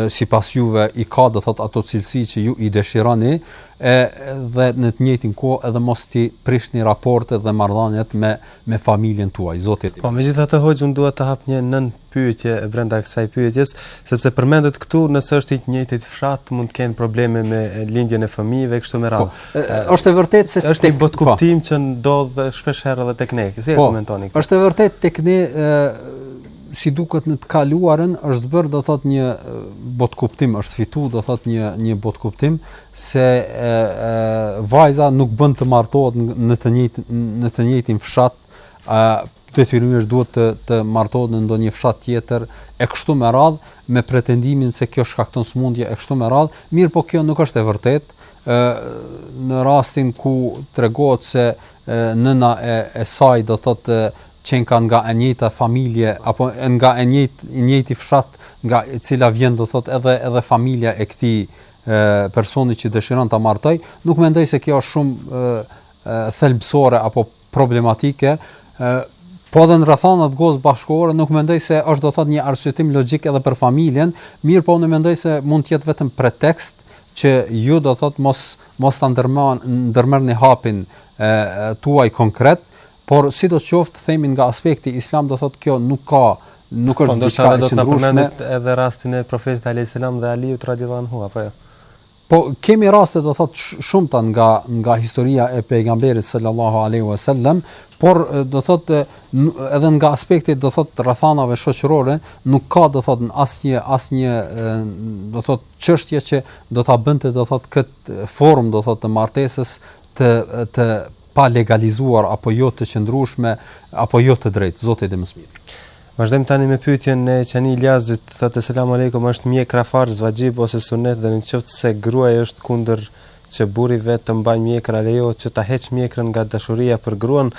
sipas juve i ka do thot ato cilësi që ju i dëshironi edhe në të njëjtin kohë edhe mos t'i prishni raportet dhe marrëdhëniet me me familjen tuaj zoti po megjithatë hoxhë unë dua të hap një nënpyetje brenda kësaj pyetjes sepse përmendet këtu nëse është i të njëjtit fshat mund të kenë probleme me lindjen e fëmijëve kështu me radhë po. është e vërtetë se është një botëkuptim po. që ndodh shpesh herë edhe tek ne. Si e po, komentoni këtë? Është e vërtetë tek ne si duket në të kaluarën është bërë do thot një botëkuptim është fitu do thot një një botëkuptim se e, e, vajza nuk bën të martohet në të njëjtin në të njëjtin fshat a detyrimisht duhet të të martohet në ndonjë fshat tjetër e kështu me radh me pretendimin se kjo shkakton sëmundje e kështu me radh mirëpo kjo nuk është e vërtetë ë në rastin ku tregohet se nëna e e saj do thotë qenka nga e njëjta familje apo nga e njëjtë i njëjti fshat nga e cila vjen do thotë edhe edhe familja e këtij personi që dëshiron ta martojë, nuk mendoj se kjo është shumë thelbësore apo problematike, Po edhe në rrethanat dothotë bashkëkohore nuk mendoj se është do të thotë një arsyetim logjik edhe për familjen, mirëpo unë mendoj se mund të jetë vetëm pretekst që ju do të thotë mos mos ta ndërmon ndërmerrni hapin tuaj konkret, por sidoqoftë themi nga aspekti islam do thotë kjo nuk ka nuk është po, diçka e qëndrueshme. Do të thotë edhe rastin e profetit alayhis salam dhe Aliut radhiyallahu anhu apo jo. Po kemi raste do thot të shumta nga nga historia e pejgamberit sallallahu alaihi wasallam, por do thot edhe nga aspekti do thot rrethanave shoqërore, nuk ka do thot asnjë asnjë do thot çështje që do ta bënte do thot kët formë do thot të martesës të të palegalizuar apo jo të qëndrueshme apo jo të drejtë, Zoti e di më së miri. Vazhdojmë tani me pyetjen e Qani Ilazit, thotë selam aleikum, është mjekra farz, vaxhib ose sunnet dhe në qoftë se gruaja është kundër që burri i vet të mbaj mjekrë a lejohet që ta heq mjekrën nga dashuria për gruan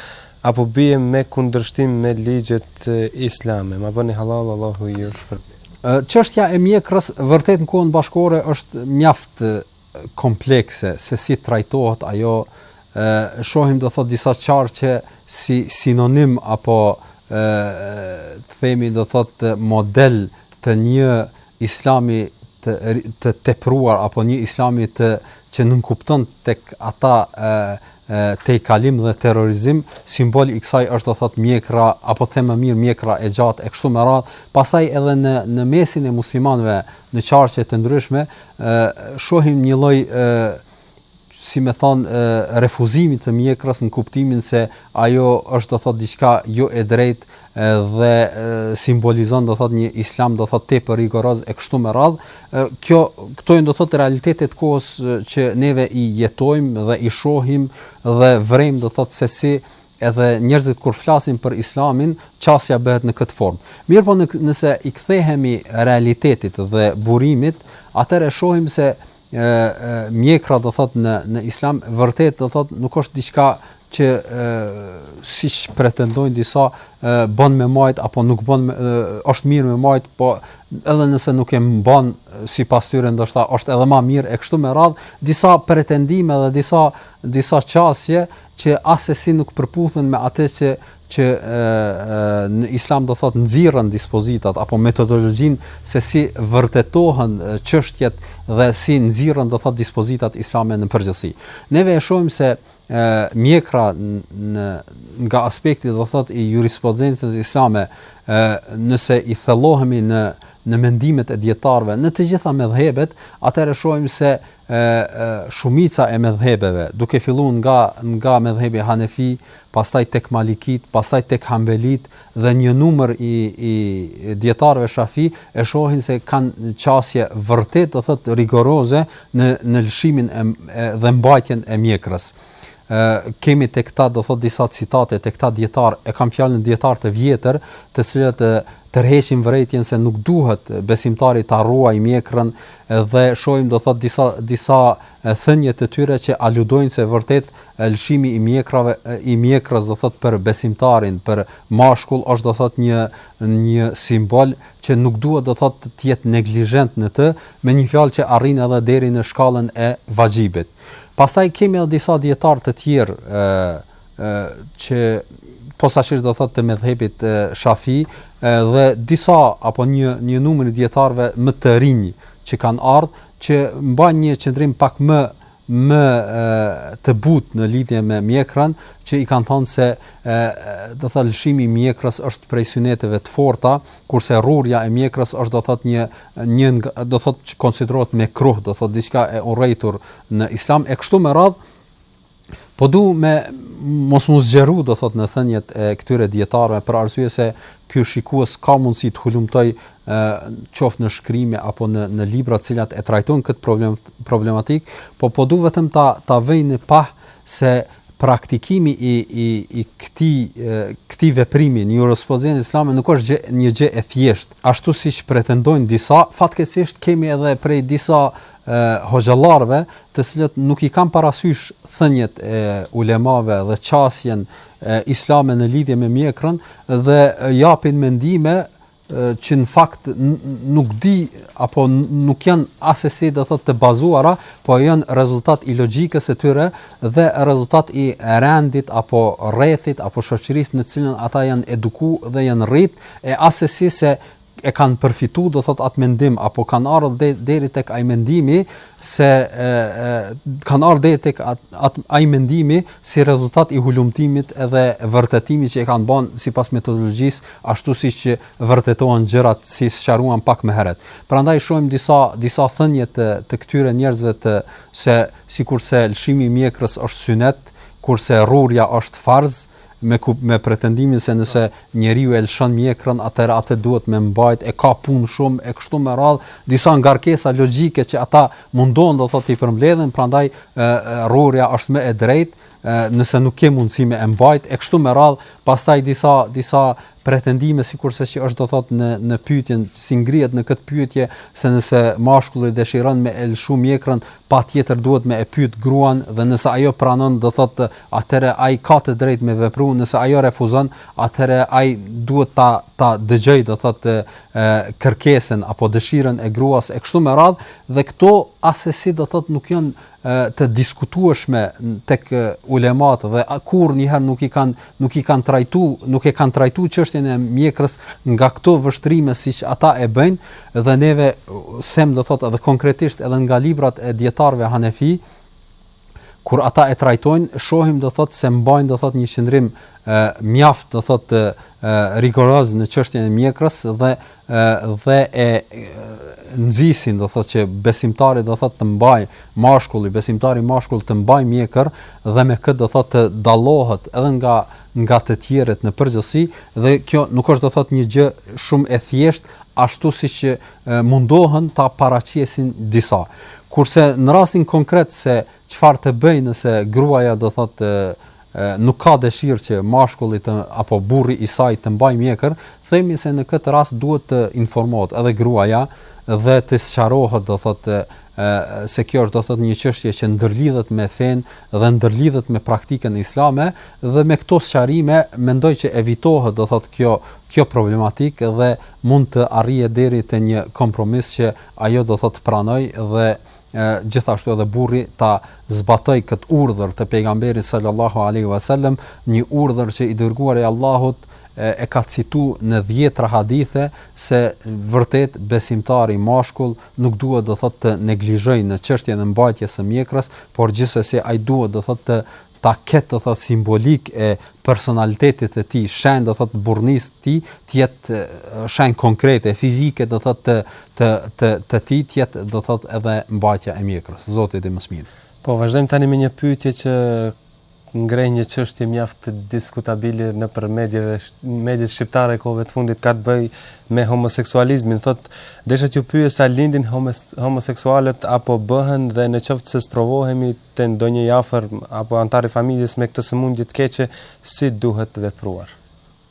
apo bie në kundërshtim me ligjet islame. Ma bëni hallall Allahu ju shpërbleft. Çështja e mjekrës vërtet në kohën bashkohore është mjaft komplekse se si trajtohet ajo ë shohim do thot disa qarqe si sinonim apo ë të themi do thot model të një islami të të tepruar apo një islami të që nënkupton tek ata ë tejkalim dhe terrorizim simbol i kësaj është do thot mjekra apo të them më mirë mjekra e gjatë e kështu me radh pastaj edhe në në mesin e muslimanëve në qarqe të ndryshme shohim një lloj si me thon refuzimi të mjekrës në kuptimin se ajo është do thot diçka jo e drejtë dhe simbolizon do thot një islam do thot tepër rigoroz e kështu me radh kjo këto janë do thot realitete të kohës që neve i jetojmë dhe i shohim dhe vrejmë do thot se si edhe njerëzit kur flasin për islamin, qasja bëhet në këtë formë. Mirëpo nëse i kthehemi realitetit dhe burimit, atëherë shohim se e, e, mjekra do thot në, në islam, vërtet do thot nuk është diqka që e, siç pretendojnë disa e, bon me majt, apo nuk bon me, e, është mirë me majt, po edhe nëse nuk e mban sipas tyre ndoshta është edhe ma mirë e kështu me radhë, disa pretendime dhe disa, disa qasje që asesi nuk përputhen me atë që që në islam do thot nxirrën dispozitat apo metodologjinë se si vërtetohen çështjet dhe si nxirrën do thot dispozitat islame në përgjithësi. Neve e shohim se mjekra në nga aspekti do thot i jurisprudencës islame nëse i thellohemi në në mendimet e dijetarëve në të gjitha medhhebet, atëherë shohim se ë shumica e medhhebeve, duke filluar nga nga medhhebi hanefi, pastaj tek malikit, pastaj tek hanbelit dhe një numër i i dijetarëve shafi e shohin se kanë qasje vërtet do thotë rigoroze në në lëshimin e, e dhe mbajtjen e mjekrës. e kemi te këta do thot disa citate te këta dijetar e kam fjalën dijetar të vjetër të cilët tërheqin vërejtjen se nuk duhet besimtari ta rruaj mjekrën dhe shohim do thot disa disa thënie të tyre që aludojnë se vërtet lëshimi i mjekrave i mjekrës do thot për besimtarin për mashkull është do thot një një simbol që nuk duhet do thot të jetë neglizhent në të me një fjalë që arrin edhe deri në shkallën e vaxhibit Pastaj kemi edhe disa dijetarë të tjerë ë ë që posaçërisht do thotë të medhhebit Shafi dhe disa apo një një numër i dijetarëve më të rinj që kanë ardhur që mbajnë një qëndrim pak më më të butë në lidhje me mjekrën që i kanë thënë se e, do thotë lëshimi i mjekrës është prej syneteve të forta, kurse rrurja e mjekrës është do thotë një një do thot që konsiderohet mekruh, do thot diçka e urrejtur në islam e kështu me radh. Po du mos m'u zgjeru do thot në thëniet e këtyre dijetarëve për arsye se ky shikues ka mundësi të hulumtoj ë qoftë në shkrime apo në në libra të cilat e trajtojnë këtë problem problematik, po po du vetëm ta ta vë në pah se praktikimi i i i këtij këtij veprimi në jurisprudencën islame nuk është gjë, një gjë e thjesht, ashtu siç pretendojnë disa, fatkeqësisht kemi edhe prej disa hoxhallarëve, të cilët nuk i kanë parasysh thëniet e ulemave dhe qasjen islame në lidhje me mjekrën dhe japin mendime që në fakt nuk di apo nuk janë asesi do thotë të bazuara, po janë rezultat i logjikës së tyre dhe rezultat i rendit apo rrethit apo shoqërisë në të cilën ata janë eduku dhe janë rrit e asesi se e kanë përfitu do thot atë mendim apo kanë ardhur deri deri tek ai mendimi se e, e kanë ardhur deri tek atë ai mendimi si rezultat i hulumtimit edhe vërtetimit që e kanë bërë sipas metodologjisë ashtu siç vërtetohen gjërat siç sqaruam pak më herët. Prandaj shohim disa disa thënie të të këtyre njerëzve të se sikurse lëshimi i mjekrës është synet, kurse rrurja është farz, me me pretendimin se nëse njeriu e lëshon mjekrën atëherë atë duhet me mbajt e ka punë shumë e kështu me radh disa ngarkesa logjike që ata mundohen do thotë t'i përmbledhin prandaj rrurja është më e drejtë nëse nuk ke mundësi me e mbajt e kështu me radh pastaj disa disa pretendime sikurse që është do thotë në në pyetjen si ngrihet në këtë pyetje se nëse mashkulli dëshiron me e lëshu mjekrën patjetër duhet me e pyet gruan dhe nëse ajo pranon do thotë atëherë ai ka të drejtë me vepru nëse ajo refuzon atëherë ai duhet ta ta dëgjoj do thotë kërkesën apo dëshirën e gruas e kështu me radh dhe këto asesi do thotë nuk janë të diskutueshme tek ulemat dhe kurrë një herë nuk i kanë nuk i kanë trajtu, nuk e kanë trajtu çështjen e mjekrës nga këto vështrime siç ata e bëjnë dhe neve them do thot edhe konkretisht edhe nga librat e dijetarëve Hanefi, kur ata e trajtojnë, shohim do thot se mbajnë do thot një qëndrim mjaft do thot rigoroz në çështjen e mjekrës dhe dhe e nxisin do thotë që besimtari do thotë të mbajë mashkulli besimtari mashkull të mbajë mjekër dhe me këtë do thotë të dallohet edhe nga nga të tjerët në përgjithësi dhe kjo nuk është do thotë një gjë shumë e thjeshtë ashtu siç mundohen ta paraqesin disa kurse në rastin konkret se çfarë të bëjë nëse gruaja do thotë nuk ka dëshirë që mashkulli të apo burri i saj të mbajë mjekër, themi se në këtë rast duhet të informohet edhe gruaja dhe të sqarohet, do thotë se kjo është do thotë një çështje që ndërlidhet me fenë dhe ndërlidhet me praktikën islame dhe me këto sqarime mendoj që evitohet do thotë kjo kjo problematikë dhe mund të arrihet deri te një kompromis që ajo do thotë t'pranojë dhe gjithashtu edhe burri ta zbatojë këtë urdhër të pejgamberit sallallahu alaihi wasallam, një urdhër që i dërguari i Allahut e ka citu në dhjetra hadithe se vërtet besimtari mashkull nuk duhet do thot të neglizhojë në çështjen e mbajtjes së mjekrës, por gjithsesi ai duhet do thot të ta ketë do thotë simbolikë e personalitetit të tij, shenjë do thotë burrnisë të tij, të jetë shenjë konkrete fizike do thotë të të të të tij të jetë do thotë edhe mbajtja e mjekrës. Zoti i di më së miri. Po vazhdojmë tani me një pyetje që ngre një çështje mjaft diskutabile nëpër medieve mediet shqiptare kohëve të fundit ka të bëjë me homoseksualizmin thot desha t'ju pyes a lindin homoseksualët apo bëhen dhe në qoftë se sprovohemi te ndonjë i afërm apo anëtar i familjes me këtë sëmundje të keqe, si duhet vepruar?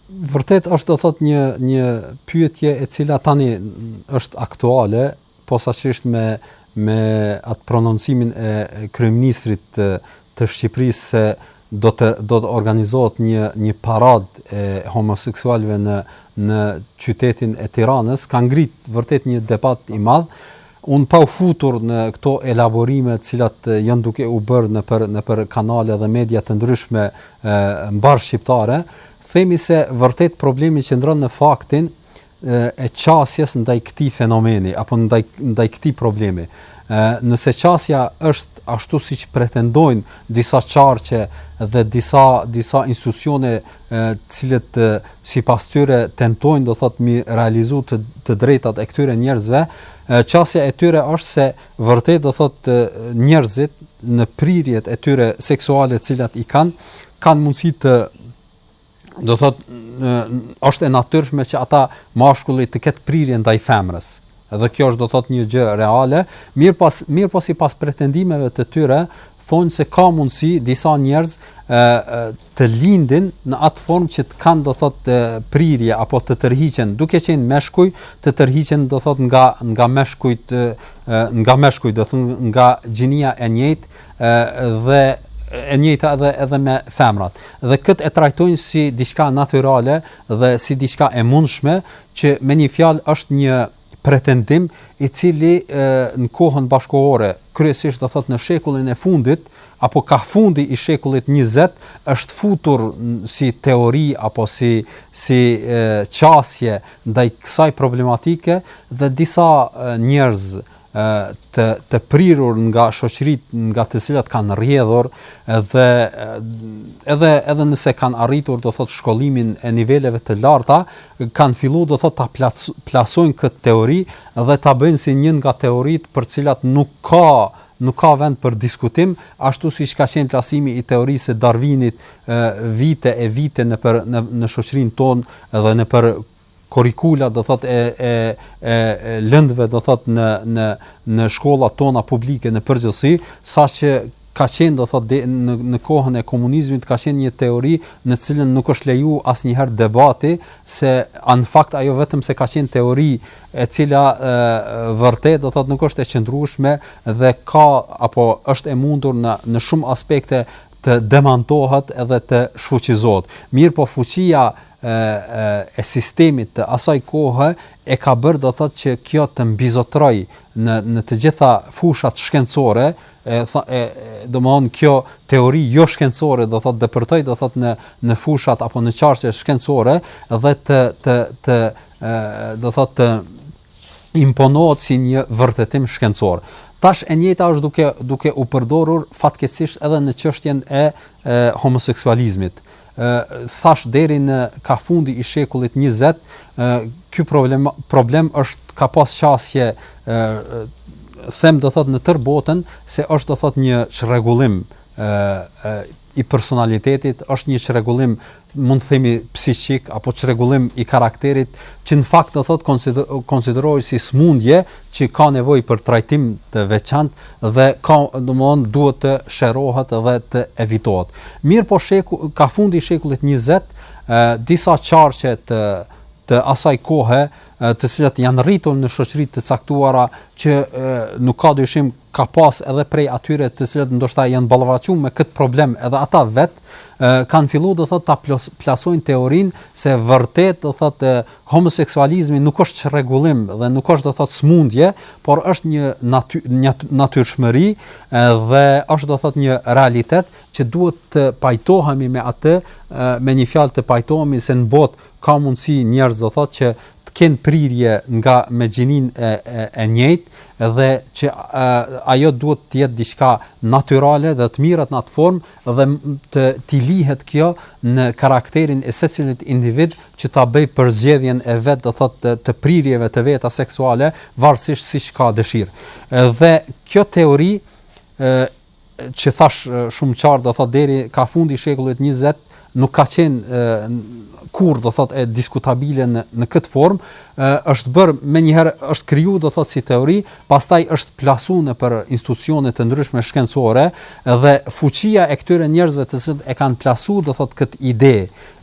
Vërtet është do thot një një pyetje e cila tani është aktuale, posaçërisht me me atë prononcimin e kryeministrit të, të Shqipërisë se do të do të organizohet një një paradë e homoseksualëve në në qytetin e Tiranës, ka ngrit vërtet një debat i madh. Unë pa u futur në këto elaborime të cilat janë duke u bërë nëpër nëpër kanale dhe media të ndryshme mbarëshqiptare, themi se vërtet problemi qëndron në faktin e qasjes ndaj këtij fenomeni apo ndaj ndaj këtij problemi. Nëse qasja është ashtu siç pretendojnë disa qarqe dhe disa disa institucione e të cilët sipas tyre tentojnë do thotë mi realizu të, të drejtat e këtyre njerëzve, qasja e tyre është se vërtet do thotë njerëzit në prirjet e tyre seksuale të cilat i kanë, kanë mundësi të do thotë është e natyrshme që ata mashkulli të ketë prirje ndaj femrës. Edhe kjo është do thot një gjë reale, mirë pas mirëpo sipas pretendimeve të tyre, thonë se ka mundësi disa njerëz ë të lindin në atë formë që të kanë do thotë prirje apo të tërhiqen duke qenë meshkuj të tërhiqen do thotë nga nga meshkujt nga meshkujt do thotë nga gjinia e njëjtë ë dhe e njëjta edhe edhe me femrat. Dhe këtë e trajtojnë si diçka natyrale dhe si diçka e mundshme që me një fjalë është një pretendim i cili në kohën bashkohore, kryesisht do thot në shekullin e fundit apo ka fundi i shekullit 20 është futur si teori apo si si qasje ndaj kësaj problematike dhe disa njerëz të të prirur nga shoqëritë nga të cilat kanë rrjedhur dhe edhe edhe nëse kanë arritur do thot shkollimin e niveleve të larta kanë fillu do thotë ta plasojnë këtë teori dhe ta bëjnë si një nga teoritë për të cilat nuk ka nuk ka vend për diskutim, ashtu siç ka qenë plasimi i teorisë së Darwinit vite e vite nëpër në, në shoqërinë tonë dhe nëpër kurrikula do thot e e e, e lëndëve do thot në në në shkollat tona publike në përgjithësi, saqë ka qenë do thotë në në kohën e komunizmit ka qenë një teori në cilën nuk është leju asnjëherë debati se në fakt ajo vetëm se ka qenë teori e cila e, vërtet do thotë nuk është e qëndrueshme dhe ka apo është e mundur në në shumë aspekte të demantohet edhe të shfuqizohet. Mirëpo fuqia e, e, e sistemit të asaj kohe e ka bërë do thotë që kjo të mbizotroj në, në të gjitha fushat shkencore, e, e domthon kjo teori jo shkencore do thot depërtoi do thot në në fushat apo në qarqe shkencore dhe të të të e, do thot të imponohet si një vërtetim shkencor. Tash e njëjta është duke duke u përdorur fatkeqësisht edhe në çështjen e, e homoseksualizmit. thash deri në ka fundi i shekullit 20 ky problem problem është ka pas qasje them do thot në tër botën se është do thot një çrregullim i personalitetit është një çrregullim mund të themi psiqik apo çrregullim i karakterit që në fakt do thot konsiderohej si smundje që ka nevojë për trajtim të veçantë dhe ka domthon duhet të sherohet dhe të evitohet. Mirpo sheku kah fundi i shekullit 20 e disa qarqe të të asaj kohe të cilat janë rritur në shoqëri të caktuara që e, nuk ka dyshim ka pas edhe prej atyre të cilët ndoshta janë ballafaquar me këtë problem edhe ata vet kanë filluar do thotë ta plasojnë teorinë se vërtet do thotë homoseksualizmi nuk është çrregullim dhe nuk është do thotë smundje, por është një naty, një natyrshmëri dhe është do thotë një realitet që duhet të pajtohemi me atë me një fjalë të pajtohemi se në botë ka mundësi njerëz do thotë që të kenë prirje nga me gjininë e e njëjtë dhe që ajo duhet të jetë diçka natyrale dhe të mirret në atë formë dhe t'i lihet kjo në karakterin e secilit individ që ta bëjë përzgjedhjen e vet, do thotë të, të prirjeve të veta seksuale, varësisht siç ka dëshirë. Dhe kjo teori ë që thash shumë qartë do thotë deri kah fundi i shekullit 20 nuk ka qenë kurrë do thotë e diskutabile në në këtë formë, është bërë menjëherë është kriju do thotë si teori, pastaj është plasuar nëpër institucione të ndryshme shkencore dhe fuqia e këtyre njerëzve të cilët e kanë plasuar do thotë këtë ide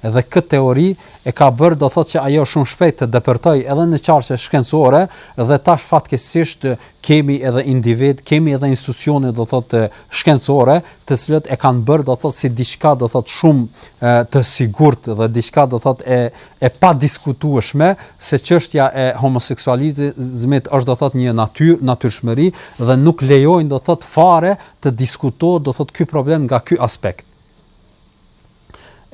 dhe këtë teori e ka bërë do thotë që ajo shumë shpejt të depërtoj edhe në qarqe shkencore dhe tash fatkeqësisht kemi edhe individë, kemi edhe institucione do thot shkencore, të cilët e kanë bërë do thot si diçka do thot shumë e, të sigurt dhe diçka do thot e e padiskutueshme se çështja e homoseksualizmit është do thot një natyrë, natyrshmëri dhe nuk lejojnë do thot fare të diskutohet do thot ky problem nga ky aspekt.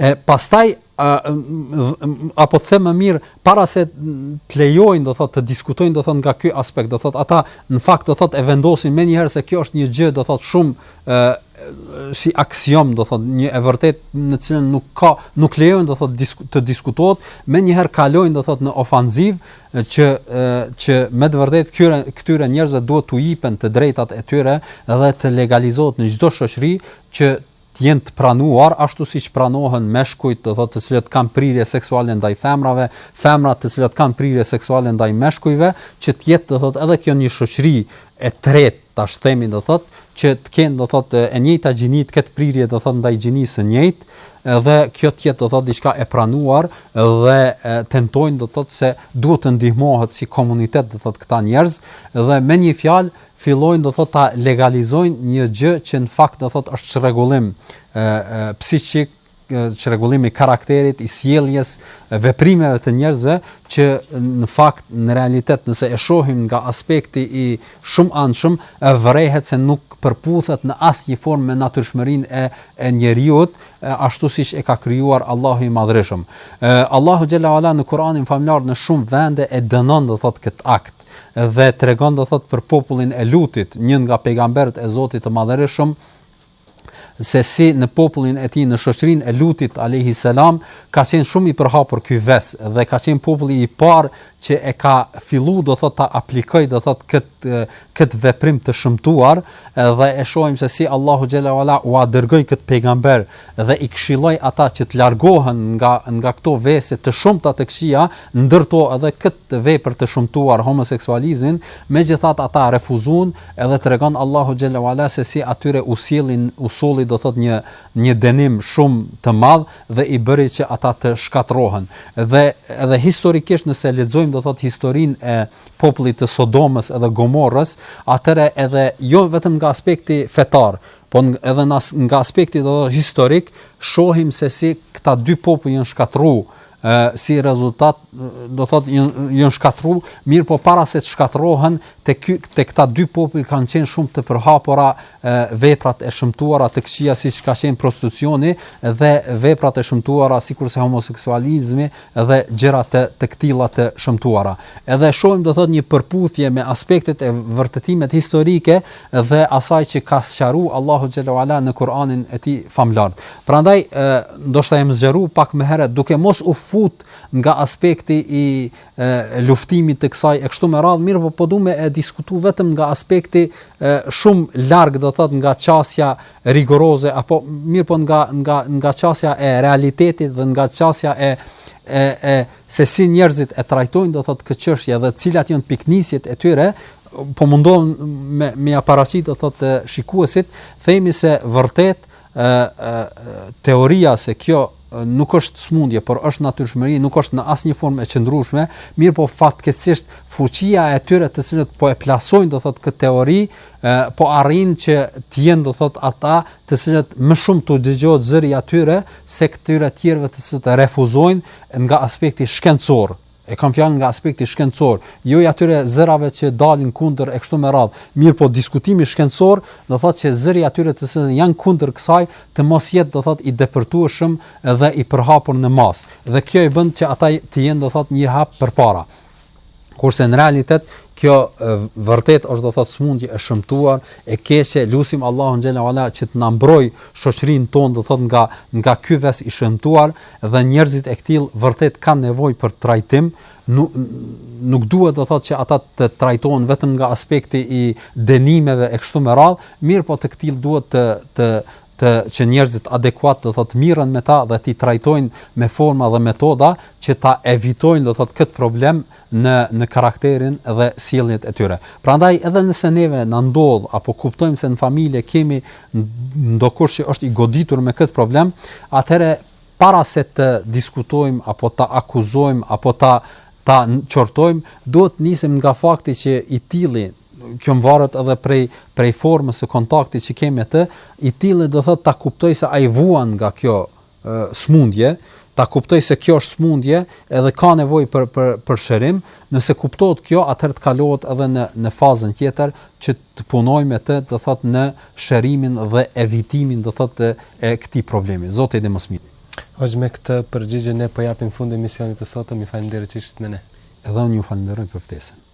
E pastaj a, apo të them më mirë para se të lejojnë do thotë të diskutojnë do thotë nga ky aspekt do thotë ata në fakt do thotë e vendosin menjëherë se kjo është një gjë do thotë shumë si aksiom do thot një e vërtet në të cilën nuk ka nuk lejojnë do thot disku, të diskutohet menjëherë kalojnë do thot në ofenzivë që që me të vërtet këtyre këtyre njerëzve duhet t'u jipen të drejtat e tyre dhe të legalizohet në çdo shoqëri që të jenë të pranuar ashtu siç pranohen meshkujt, do thotë të cilët kanë prirje seksuale ndaj femrave, femrat të cilat kanë prirje seksuale ndaj meshkujve, që të jetë do thotë edhe kjo një shoqëri e tretë, t'ashtu themi do thotë, që të kenë do thotë e njëjta gjini të ketë prirje do thotë ndaj gjinisë së njëjtë, edhe kjo të jetë do thotë diçka e pranuar dhe tentojnë do thotë se duhet të ndihmohet si komunitet do thotë këta njerëz dhe me një fjalë fillojnë do thotë ta legalizojnë një gjë që në fakt do thotë është çrregullim psikik çrregullim i karakterit, i sjelljes, veprimeve të njerëzve që në fakt në realitet nëse e shohim nga aspekti i shumanshëm e vërehet se nuk përputhet në asnjë formë me natyrshmërinë e e njeriut ashtu siç e ka krijuar Allahu i Madhërishëm. Allahu xhalla wala në Kur'anin famëlartë në shumë vende e dënon do thotë këtë akt. dhe tregon do thot për popullin e Lutit, një nga pejgamberët e Zotit të Madhërishëm, se si në popullin e tij në shoqërinë e Lutit alayhi salam ka qenë shumë i përhapur ky ves dhe ka qenë populli i parë që e ka fillu do thot ta aplikojë do thot kët kët veprim të shëmtuar dhe e shohim se si Allahu xhela wala ua dërgoi kët pejgamber Dhe i këshilloi ata që të largohen nga nga këto vese të shumta të këqija, ndër to edhe këtë vepër të shëmtuar homoseksualizmin, megjithatë ata refuzun edhe tregon Allahu xhella uala se si atyre u sjelli u solli do thotë një një dënim shumë të madh dhe i bëri që ata të shkatërrohen. Dhe edhe historikisht nëse lexojmë do thotë historinë e popullit të Sodomës edhe Gomorrës, atëherë edhe jo vetëm nga aspekti fetar, po edhe nga, nga aspekti do thot historik, shohim se si këta dy popuj janë shkatru, e, si rezultat, do thot, janë, janë shkatru, mirëpo para se të shkatrohen, te, ky, te këta dy popuj kanë qenë shumë të përhapura e, veprat e shëmtuara të këqija, siç ka qenë prostitucioni, dhe veprat e shëmtuara, sikurse homoseksualizmi, dhe gjëra të, të këtilla të shëmtuara. Edhe shohim, do thot, një përputhje me aspektet e vërtetimet historike, dhe asaj që ka sqaru Allahu xhalla uala në Kur'anin e tij famëlartë. Prandaj ndoshta jam zgjeru pak më herët duke mos u fut nga aspekti i e, luftimit të kësaj e kështu me radhë, mirëpo po duam e diskutu vetëm nga aspekti e, shumë larg do thot nga qasja rigoroze apo mirëpo nga nga nga qasja e realitetit dhe nga qasja e e e se si njerëzit e trajtojnë do thotë këtë çështje dhe cilat janë pikënisjet e tyre, po mundohem me me ja paraqit do thotë shikuesit, themi se vërtet ë teoria se kjo nuk është smundje, por është natyrshmëri, nuk është në asnjë formë e qëndrueshme, mirëpo fatkeqësisht fuqia e tyre të cilët po e plasojnë do thotë këtë teori, e, po arrin që të jenë do thotë ata të cilët më shumë të dëgjohet zëri i tyre se këtyre të tjerëve të cilët refuzojnë nga aspekti shkencor, e kam fjalën nga aspekti shkencor, jo i atyre zërave që dalin kundër e kështu me radhë, mirëpo diskutimi shkencor do thotë që zëri i atyre të cilët janë kundër kësaj të mos jetë do thotë i depërtueshëm dhe i përhapur në masë. Dhe kjo i bën që ata të jenë do thotë një hap përpara. Kurse në realitet kjo vërtet është do thot smundje e shëmtuar, e keqe, lusim Allahun xhele ue ala që të na mbroj shoqërinë tonë do thot nga nga ky ves i shëmtuar dhe njerëzit e këtill vërtet kanë nevojë për trajtim, nuk nuk duhet të thotë që ata të trajtohen vetëm nga aspekti i dënimeve e kështu me radh, mirëpo të këtill duhet të të të që njerëzit adekuat do thotë të mirren me ta dhe t'i trajtojnë me forma dhe metoda që ta evitojnë do thotë kët problem në në karakterin dhe sjelljet e tyre. Prandaj edhe nëse neve na ndodh apo kuptojmë se në familje kemi ndokush që është i goditur me kët problem, atëherë para se të diskutojmë apo ta akuzojmë apo ta ta qortojmë, duhet të nisim nga fakti që i tilli kjo mvaret edhe prej prej formës së kontaktit që kemi me të, i tillë do thotë ta kuptoj se ai vuan nga kjo smundje, ta kuptoj se kjo është smundje edhe ka nevojë për për për shërim, nëse kuptohet kjo, atëherë të kalohet edhe në në fazën tjetër që të punojmë me të, do thotë në shërimin dhe evitimin do thotë e këtij problemi. Zoti e di më së miri. Hoxhë me këtë përgjigje ne po japim fund emisionit të sotëm, ju falënderoj që ishit me ne. Edhe unë ju falënderoj për ftesën.